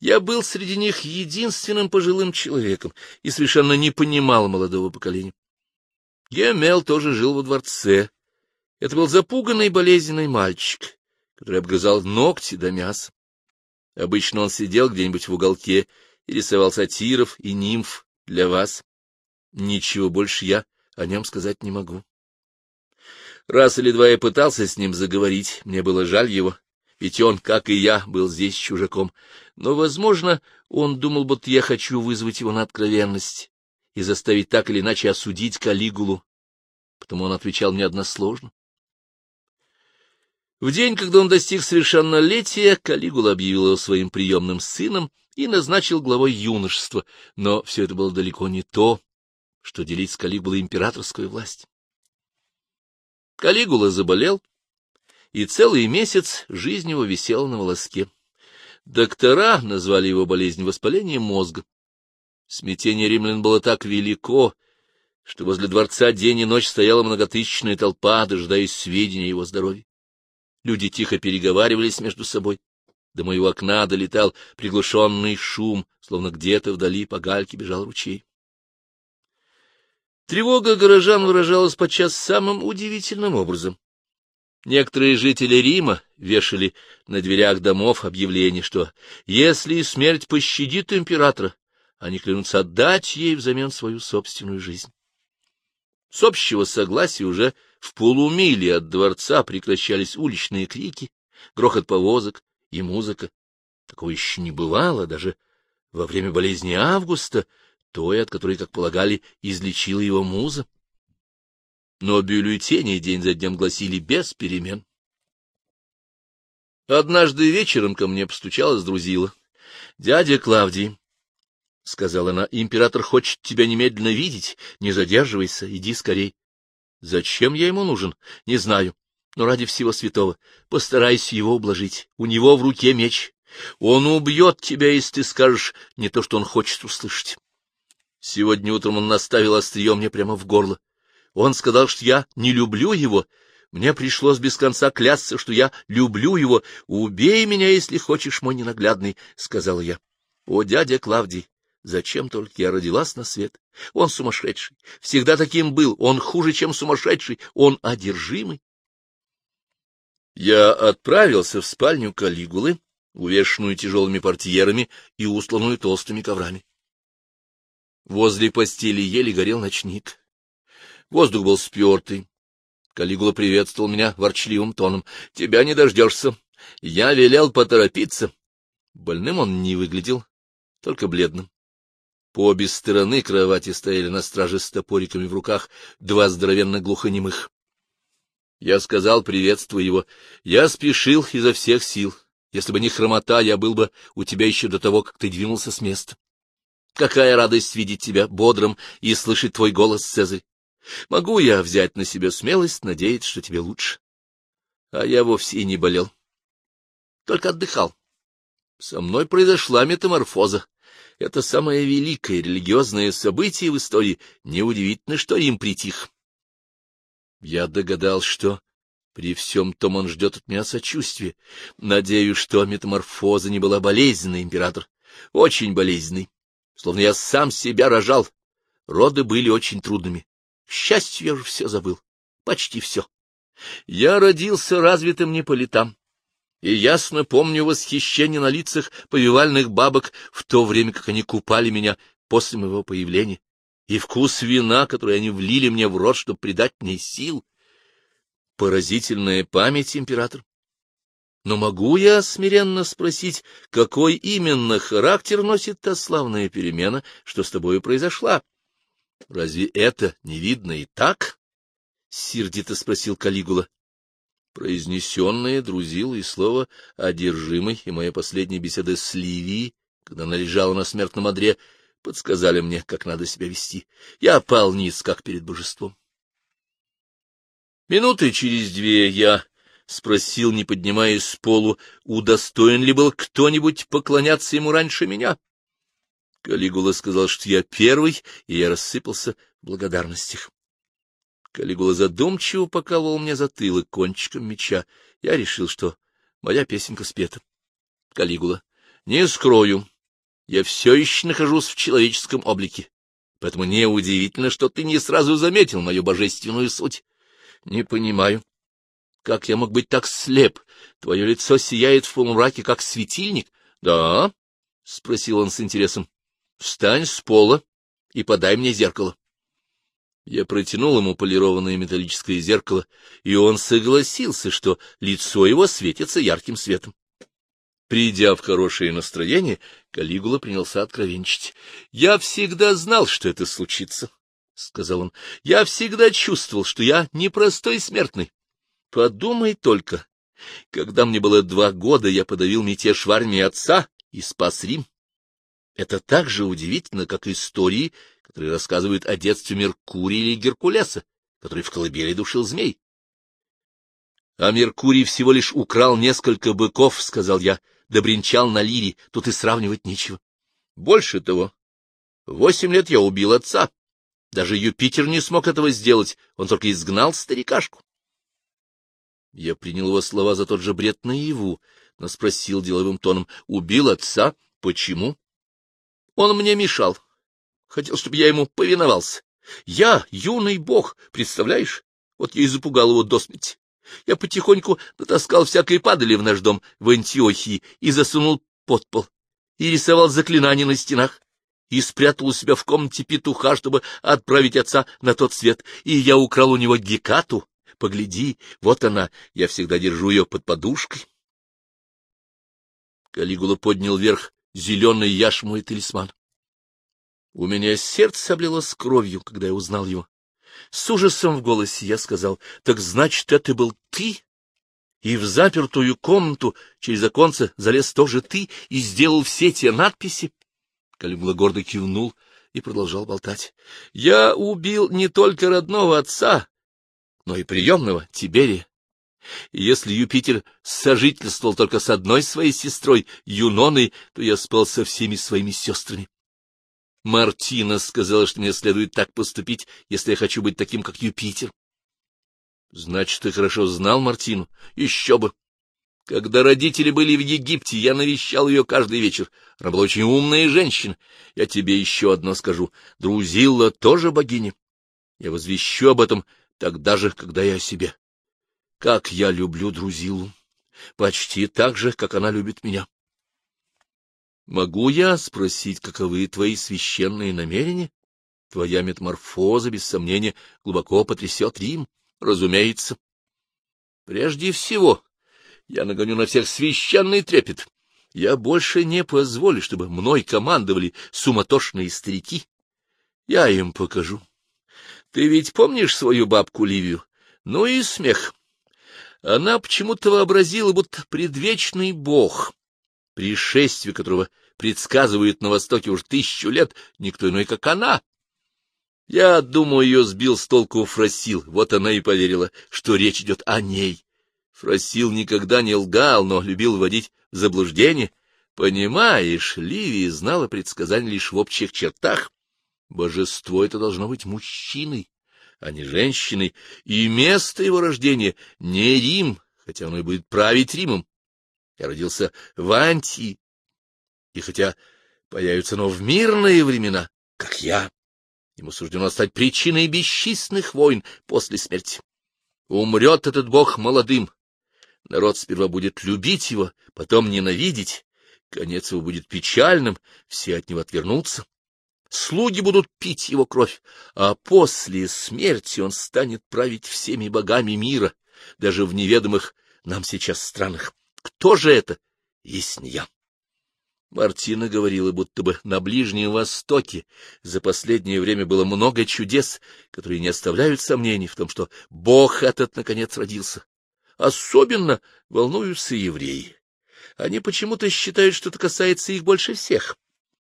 Я был среди них единственным пожилым человеком и совершенно не понимал молодого поколения. Гемел тоже жил во дворце. Это был запуганный болезненный мальчик, который обгрызал ногти до мяса. Обычно он сидел где-нибудь в уголке и рисовал сатиров и нимф для вас. Ничего больше я о нем сказать не могу. Раз или два я пытался с ним заговорить, мне было жаль его, ведь он, как и я, был здесь чужаком. Но, возможно, он думал, будто я хочу вызвать его на откровенность и заставить так или иначе осудить Калигулу, потому он отвечал мне односложно. В день, когда он достиг совершеннолетия, Калигула объявил его своим приемным сыном и назначил главой юношества, но все это было далеко не то, что делить с Калигулой императорскую власть. Калигула заболел, и целый месяц жизнь его висела на волоске. Доктора назвали его болезнь воспаления мозга. Смятение римлян было так велико, что возле дворца день и ночь стояла многотысячная толпа, дожидаясь сведения его здоровье. Люди тихо переговаривались между собой. До моего окна долетал приглушенный шум, словно где-то вдали по гальке бежал ручей. Тревога горожан выражалась подчас самым удивительным образом. Некоторые жители Рима вешали на дверях домов объявление, что если смерть пощадит императора, они клянутся отдать ей взамен свою собственную жизнь. С общего согласия уже в полумиле от дворца прекращались уличные крики, грохот повозок и музыка. Такого еще не бывало даже во время болезни Августа, той, от которой, как полагали, излечила его муза но бюллетени день за днем гласили без перемен. Однажды вечером ко мне постучалась друзила. — Дядя Клавдий, — сказала она, — император хочет тебя немедленно видеть. Не задерживайся, иди скорей. — Зачем я ему нужен? Не знаю. Но ради всего святого постарайся его ублажить. У него в руке меч. Он убьет тебя, если ты скажешь не то, что он хочет услышать. Сегодня утром он наставил острие мне прямо в горло. Он сказал, что я не люблю его. Мне пришлось без конца клясться, что я люблю его. Убей меня, если хочешь, мой ненаглядный, — сказал я. О, дядя Клавдий, зачем только я родилась на свет? Он сумасшедший, всегда таким был, он хуже, чем сумасшедший, он одержимый. Я отправился в спальню Калигулы, увешанную тяжелыми портьерами и устланную толстыми коврами. Возле постели еле горел ночник. Воздух был спертый. Калигула приветствовал меня ворчливым тоном. — Тебя не дождешься. Я велел поторопиться. Больным он не выглядел, только бледным. По обе стороны кровати стояли на страже с топориками в руках два здоровенно глухонемых. Я сказал, приветствуя его, я спешил изо всех сил. Если бы не хромота, я был бы у тебя еще до того, как ты двинулся с места. Какая радость видеть тебя бодрым и слышать твой голос, Цезарь! Могу я взять на себя смелость, надеяться, что тебе лучше? А я вовсе и не болел. Только отдыхал. Со мной произошла метаморфоза. Это самое великое религиозное событие в истории. Неудивительно, что им притих. Я догадал, что при всем том он ждет от меня сочувствия. Надеюсь, что метаморфоза не была болезненной, император. Очень болезненной. Словно я сам себя рожал. Роды были очень трудными. К счастью, я уже все забыл. Почти все. Я родился развитым не по летам. И ясно помню восхищение на лицах повивальных бабок в то время, как они купали меня после моего появления, и вкус вина, который они влили мне в рот, чтобы придать мне сил. Поразительная память, император. Но могу я смиренно спросить, какой именно характер носит та славная перемена, что с тобой произошла? Разве это не видно и так? — сердито спросил Калигула. Произнесенное друзило слово «одержимый» и моя последняя беседа с Ливией, когда она лежала на смертном одре, подсказали мне, как надо себя вести. Я пал ниц, как перед божеством. Минуты через две я спросил, не поднимаясь с полу, удостоен ли был кто-нибудь поклоняться ему раньше меня. Калигула сказал, что я первый, и я рассыпался в благодарностях. Калигула задумчиво покалывал мне затылок кончиком меча. Я решил, что моя песенка спета. Калигула. Не скрою, Я все еще нахожусь в человеческом облике, поэтому неудивительно, что ты не сразу заметил мою божественную суть. Не понимаю, как я мог быть так слеп? Твое лицо сияет в полумраке, как светильник. — Да? — спросил он с интересом. — Встань с пола и подай мне зеркало. Я протянул ему полированное металлическое зеркало, и он согласился, что лицо его светится ярким светом. Придя в хорошее настроение, Калигула принялся откровенничать. — Я всегда знал, что это случится, — сказал он. — Я всегда чувствовал, что я непростой смертный. Подумай только, когда мне было два года, я подавил мятеж в армии отца и спас Рим. Это так же удивительно, как истории, которые рассказывают о детстве Меркурия или Геркулеса, который в колыбели душил змей. — А Меркурий всего лишь украл несколько быков, — сказал я, — добринчал на лире, тут и сравнивать нечего. Больше того, восемь лет я убил отца. Даже Юпитер не смог этого сделать, он только изгнал старикашку. Я принял его слова за тот же бред наяву, но спросил деловым тоном, убил отца? Почему? Он мне мешал. Хотел, чтобы я ему повиновался. Я юный бог, представляешь? Вот я и запугал его до смерти. Я потихоньку натаскал всякой падали в наш дом в Антиохии и засунул под пол, и рисовал заклинания на стенах, и спрятал у себя в комнате петуха, чтобы отправить отца на тот свет, и я украл у него гекату. Погляди, вот она, я всегда держу ее под подушкой. Калигула поднял вверх зеленый яшму и талисман. У меня сердце облилось кровью, когда я узнал его. С ужасом в голосе я сказал, так значит, это был ты? И в запертую комнату через оконце залез тоже ты и сделал все те надписи? Калигула гордо кивнул и продолжал болтать. Я убил не только родного отца, но и приемного Тиберия. И если Юпитер сожительствовал только с одной своей сестрой, Юноной, то я спал со всеми своими сестрами. Мартина сказала, что мне следует так поступить, если я хочу быть таким, как Юпитер. Значит, ты хорошо знал Мартину? Еще бы. Когда родители были в Египте, я навещал ее каждый вечер. Она была очень умная женщина. Я тебе еще одно скажу. Друзилла тоже богиня. Я возвещу об этом тогда же, когда я о себе. Как я люблю Друзилу. Почти так же, как она любит меня. Могу я спросить, каковы твои священные намерения? Твоя метаморфоза, без сомнения, глубоко потрясет Рим, разумеется. Прежде всего, я нагоню на всех священный трепет. Я больше не позволю, чтобы мной командовали суматошные старики. Я им покажу. Ты ведь помнишь свою бабку Ливию? Ну и смех. Она почему-то вообразила, будто предвечный бог, пришествие которого предсказывают на Востоке уже тысячу лет, никто иной, как она. Я думаю, ее сбил с толку Фросил, вот она и поверила, что речь идет о ней. Фросил никогда не лгал, но любил вводить в заблуждение. Понимаешь, Ливия знала предсказания лишь в общих чертах. Божество это должно быть мужчиной, а не женщиной, и место его рождения не Рим, хотя он и будет править Римом. Я родился в Антии, и хотя появится оно в мирные времена, как я, ему суждено стать причиной бесчисленных войн после смерти. Умрет этот бог молодым. Народ сперва будет любить его, потом ненавидеть. Конец его будет печальным, все от него отвернутся. Слуги будут пить его кровь, а после смерти он станет править всеми богами мира, даже в неведомых нам сейчас странах. Кто же это, если не я? Мартина говорила, будто бы на Ближнем Востоке за последнее время было много чудес, которые не оставляют сомнений в том, что Бог этот, наконец, родился. Особенно волнуются евреи. Они почему-то считают, что это касается их больше всех.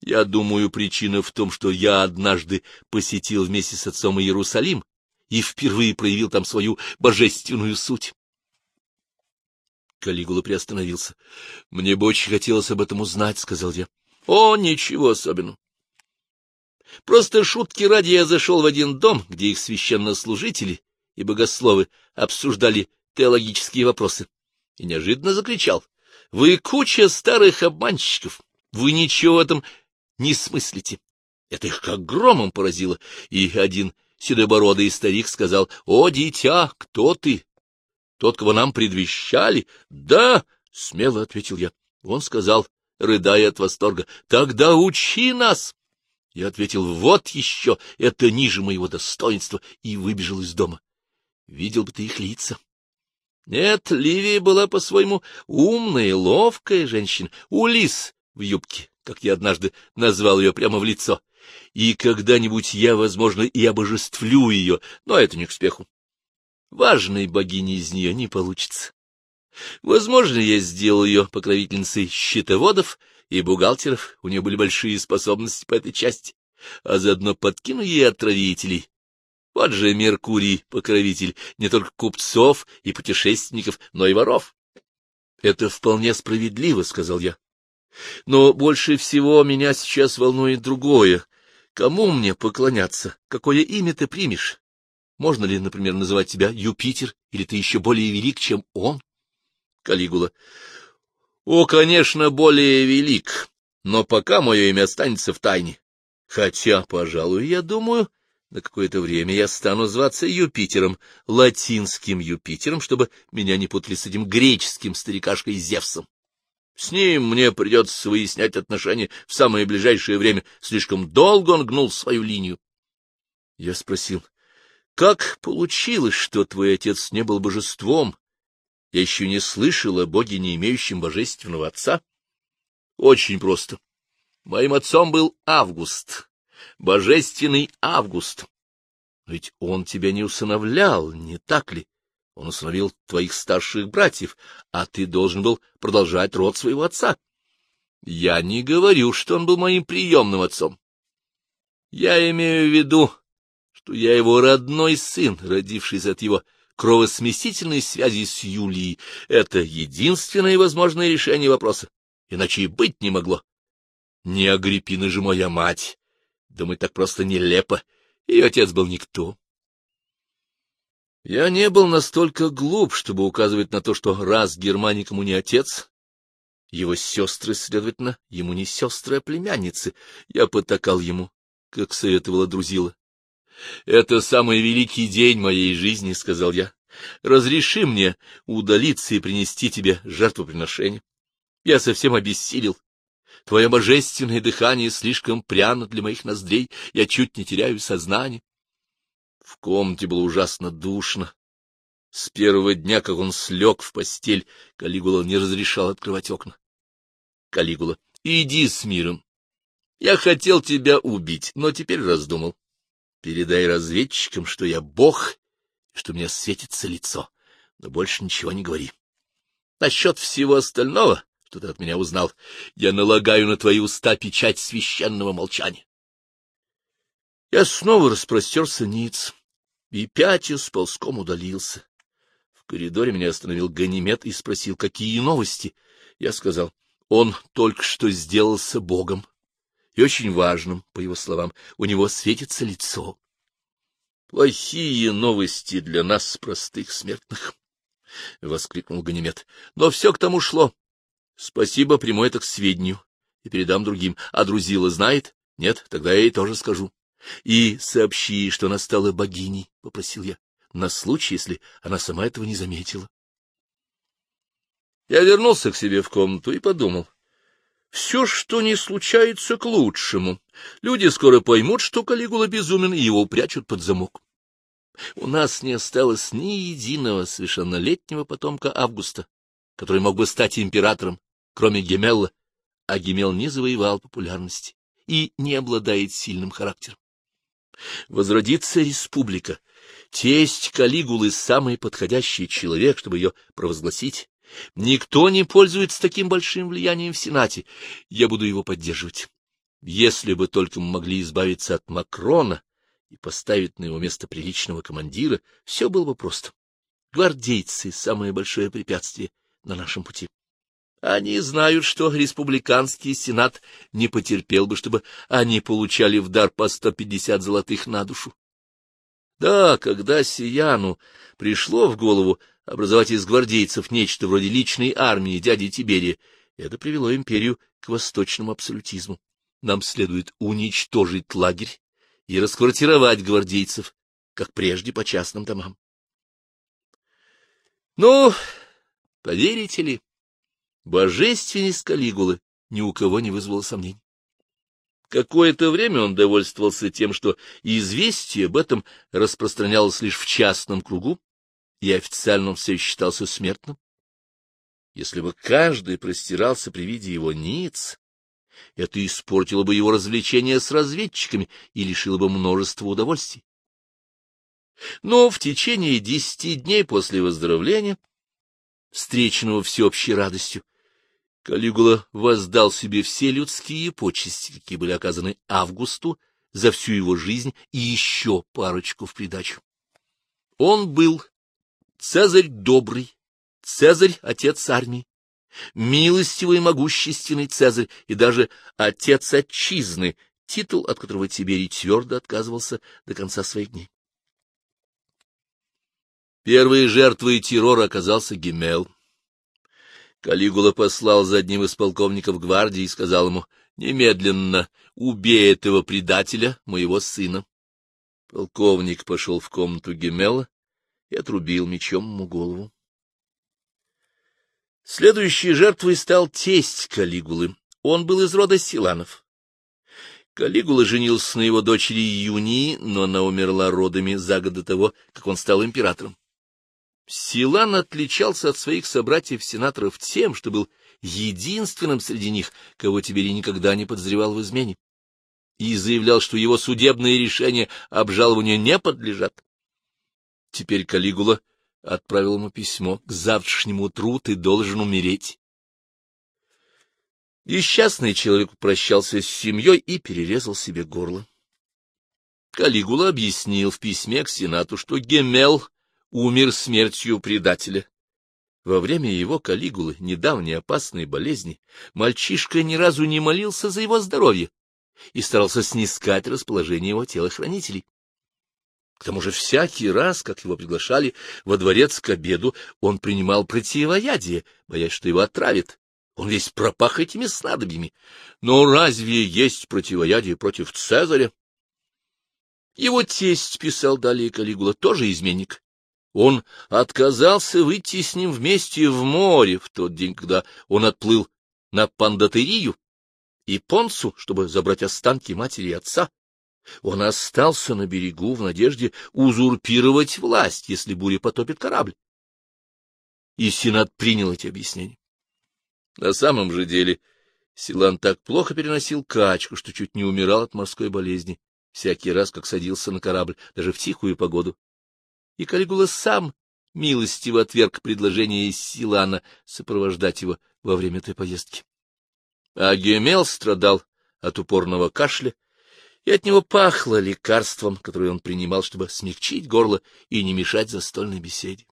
Я думаю, причина в том, что я однажды посетил вместе с отцом Иерусалим и впервые проявил там свою божественную суть. Калигула приостановился. — Мне бы очень хотелось об этом узнать, — сказал я. — О, ничего особенного. Просто шутки ради я зашел в один дом, где их священнослужители и богословы обсуждали теологические вопросы, и неожиданно закричал. — Вы куча старых обманщиков! Вы ничего в этом не смыслите. Это их как громом поразило, и один седобородый старик сказал, — О, дитя, кто ты? Тот, кого нам предвещали? — Да, — смело ответил я. Он сказал, рыдая от восторга, — Тогда учи нас! Я ответил, — Вот еще, это ниже моего достоинства, и выбежал из дома. Видел бы ты их лица. Нет, Ливия была по-своему умная, ловкая женщина, Улис в юбке, как я однажды назвал ее прямо в лицо. И когда-нибудь я, возможно, и обожествлю ее, но это не к спеху. Важной богини из нее не получится. Возможно, я сделал ее покровительницей счетоводов и бухгалтеров, у нее были большие способности по этой части, а заодно подкину ей отравителей. Вот же Меркурий, покровитель не только купцов и путешественников, но и воров. — Это вполне справедливо, — сказал я. — Но больше всего меня сейчас волнует другое. Кому мне поклоняться? Какое имя ты примешь? Можно ли, например, называть тебя Юпитер, или ты еще более велик, чем он? Калигула. О, конечно, более велик, но пока мое имя останется в тайне. Хотя, пожалуй, я думаю, на какое-то время я стану зваться Юпитером, латинским Юпитером, чтобы меня не путали с этим греческим старикашкой Зевсом. С ним мне придется выяснять отношения в самое ближайшее время. Слишком долго он гнул свою линию. Я спросил, как получилось, что твой отец не был божеством, я еще не слышал о боге, не имеющем божественного отца. Очень просто. Моим отцом был Август, божественный Август. Ведь он тебя не усыновлял, не так ли? Он усыновил твоих старших братьев, а ты должен был продолжать род своего отца. Я не говорю, что он был моим приемным отцом. Я имею в виду, что я его родной сын, родившийся от его кровосмесительной связи с Юлией — это единственное возможное решение вопроса, иначе и быть не могло. Не Агриппина же моя мать. Думать так просто нелепо. Ее отец был никто. Я не был настолько глуп, чтобы указывать на то, что раз Германикому не отец, его сестры, следовательно, ему не сестры, а племянницы. Я потакал ему, как советовала Друзила. — Это самый великий день моей жизни, — сказал я. — Разреши мне удалиться и принести тебе жертвоприношение. Я совсем обессилел. Твое божественное дыхание слишком пряно для моих ноздрей, я чуть не теряю сознание. В комнате было ужасно душно. С первого дня, как он слег в постель, Калигула не разрешал открывать окна. Калигула, иди с миром. Я хотел тебя убить, но теперь раздумал. Передай разведчикам, что я бог, что мне светится лицо, но больше ничего не говори. Насчет всего остального, что ты от меня узнал, я налагаю на твои уста печать священного молчания. Я снова распростерся ниц и пятис ползком удалился. В коридоре меня остановил Ганимед и спросил, какие новости. Я сказал, он только что сделался богом и очень важным, по его словам, у него светится лицо. Плохие новости для нас, простых смертных, — воскликнул Ганимед. Но все к тому шло. Спасибо, приму это к сведению и передам другим. А Друзила знает? Нет, тогда я ей тоже скажу. И сообщи, что она стала богиней, — попросил я, — на случай, если она сама этого не заметила. Я вернулся к себе в комнату и подумал. Все, что не случается, к лучшему. Люди скоро поймут, что Калигула безумен, и его прячут под замок. У нас не осталось ни единого совершеннолетнего потомка Августа, который мог бы стать императором, кроме Гемелла, а Гемел не завоевал популярности и не обладает сильным характером. Возродится республика. Тесть Калигулы — самый подходящий человек, чтобы ее провозгласить. Никто не пользуется таким большим влиянием в Сенате. Я буду его поддерживать. Если бы только мы могли избавиться от Макрона и поставить на его место приличного командира, все было бы просто. Гвардейцы — самое большое препятствие на нашем пути. Они знают, что республиканский сенат не потерпел бы, чтобы они получали в дар по сто пятьдесят золотых на душу. Да, когда Сияну пришло в голову образовать из гвардейцев нечто вроде личной армии дяди Тиберия, это привело империю к восточному абсолютизму. нам следует уничтожить лагерь и расквартировать гвардейцев, как прежде по частным домам. Ну, поверите ли, божественность Калигулы ни у кого не вызвала сомнений. Какое-то время он довольствовался тем, что известие об этом распространялось лишь в частном кругу, и официально все считался смертным. Если бы каждый простирался при виде его ниц, это испортило бы его развлечения с разведчиками и лишило бы множества удовольствий. Но в течение десяти дней после выздоровления, встреченного всеобщей радостью, Калигула воздал себе все людские почести, какие были оказаны Августу за всю его жизнь, и еще парочку в придачу. Он был Цезарь добрый, Цезарь — отец армии, милостивый и могущественный Цезарь и даже отец отчизны, титул, от которого Тиберий твердо отказывался до конца своих дней. Первой жертвой террора оказался Гемел. Калигула послал за одним из полковников гвардии и сказал ему, «Немедленно убей этого предателя, моего сына». Полковник пошел в комнату Гемела и отрубил мечом ему голову. Следующей жертвой стал тесть Калигулы. Он был из рода Силанов. Калигула женился на его дочери Юнии, но она умерла родами за год до того, как он стал императором. Силан отличался от своих собратьев-сенаторов тем, что был единственным среди них, кого Тиберий никогда не подозревал в измене, и заявлял, что его судебные решения обжалованию не подлежат. Теперь Калигула отправил ему письмо. К завтрашнему утру ты должен умереть. Несчастный человек прощался с семьей и перерезал себе горло. Калигула объяснил в письме к Сенату, что Гемел умер смертью предателя. Во время его Калигулы, недавней опасной болезни, мальчишка ни разу не молился за его здоровье и старался снискать расположение его телохранителей. К тому же всякий раз, как его приглашали во дворец к обеду, он принимал противоядие, боясь, что его отравят. Он весь пропах этими снадобьями. Но разве есть противоядие против Цезаря? Его тесть, писал далее Калигула, тоже изменник. Он отказался выйти с ним вместе в море в тот день, когда он отплыл на Пандатерию и Понсу, чтобы забрать останки матери и отца. Он остался на берегу в надежде узурпировать власть, если буря потопит корабль. И Сенат принял эти объяснения. На самом же деле Силан так плохо переносил качку, что чуть не умирал от морской болезни, всякий раз, как садился на корабль, даже в тихую погоду. И Калигула сам милостиво отверг предложение Силана сопровождать его во время той поездки. А Гемел страдал от упорного кашля, и от него пахло лекарством, которое он принимал, чтобы смягчить горло и не мешать застольной беседе.